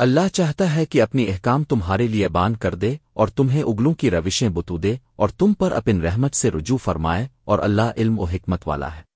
اللہ چاہتا ہے کہ اپنی احکام تمہارے لیے بان کر دے اور تمہیں اگلوں کی روشیں بتو دے اور تم پر اپن رحمت سے رجوع فرمائے اور اللہ علم و حکمت والا ہے۔